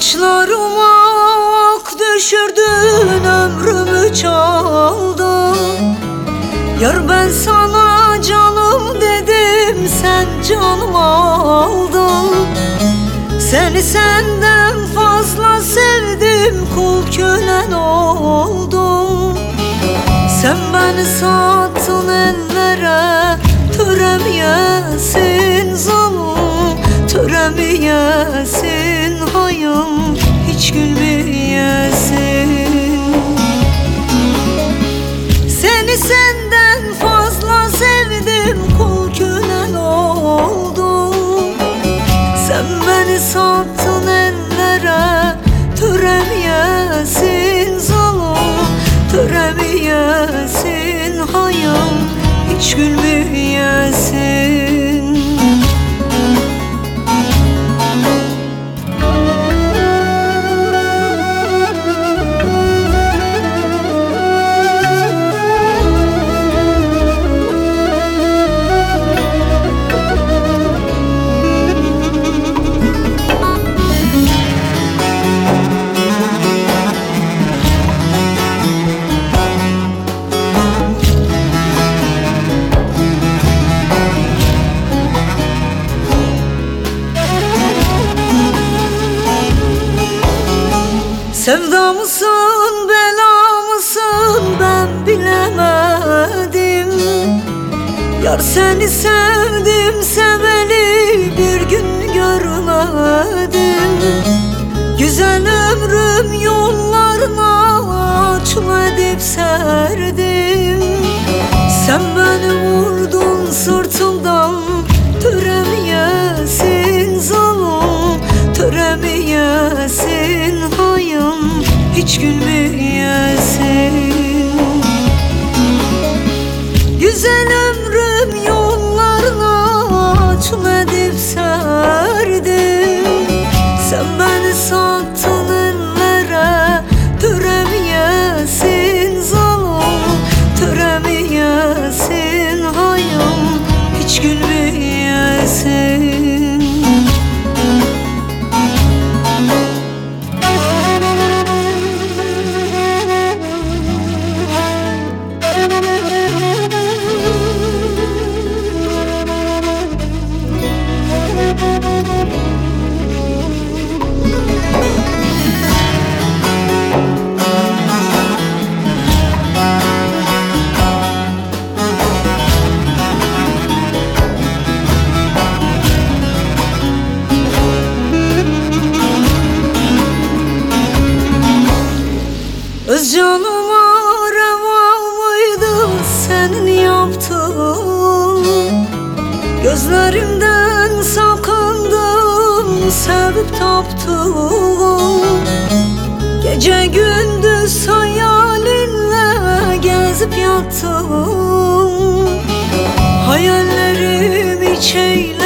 Saçlarıma ak düşürdün ömrümü çaldın. Yar ben sana canım dedim sen canımı aldın. Seni senden fazla sevdim kul kölen oldum. Sen beni sattın sattın ellere Töremeyesin zalim Töremeyesin hayım Hiç gülmeyesin Sevda mısın bela mısın? Ben bilemedim. Yar seni sevdim seveli bir gün görmedim. Güzel ömrüm yollarına Hiç gülmeyesin. Güzel ömrüm yollarına açıl edip serdim. Sen beni sattın ellere Töremeyesin zalim Töremeyesin hayım Hiç gülmeyesin Gözlerimden sakındım Sevip taptım Gece gündüz hayalinle Gezip yattım. Hayallerim hiç eyle